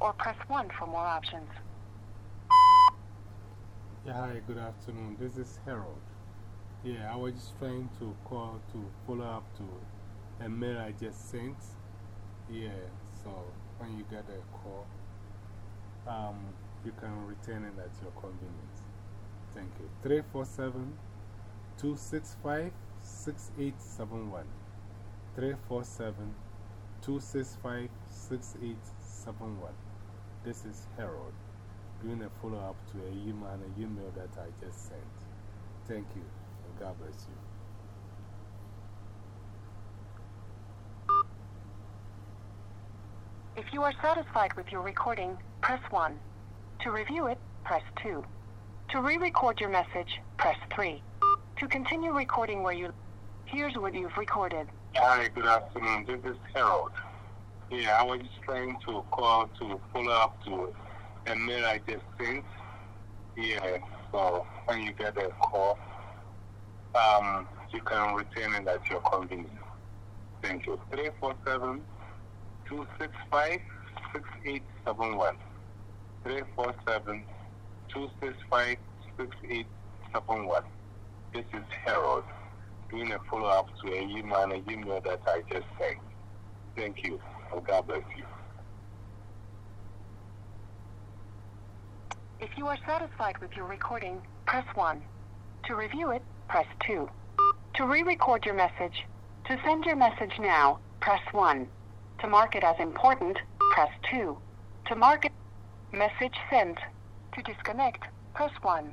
or press 1 for more options. Yeah, hi, good afternoon. This is Harold. Yeah, I was just trying to call to follow up to a mail I just sent. Yeah, so when you get a call, um, you can return it at your convenience. Thank you. 347 265 6871. 347 265 6871. This is Harold doing a follow up to a email, an email that I just sent. Thank you, and God bless you. If you are satisfied with your recording, press 1. To review it, press 2. To re-record your message, press 3. To continue recording where you... Here's what you've recorded. Hi, good afternoon. This is Harold. Yeah, I was just trying to call to follow up to a mail I just sent. Yeah, so when you get a call, um, you can return it at your convenience. Thank you. 347 265 6871. 347 265 6871. This is Harold doing a follow up to a email, email that I just sent. Thank you, and God bless you. If you are satisfied with your recording, press 1. To review it, press 2. To re-record your message, to send your message now, press 1. To mark it as important, press 2. To mark it, message sent. To disconnect, press 1.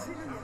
Absolutely.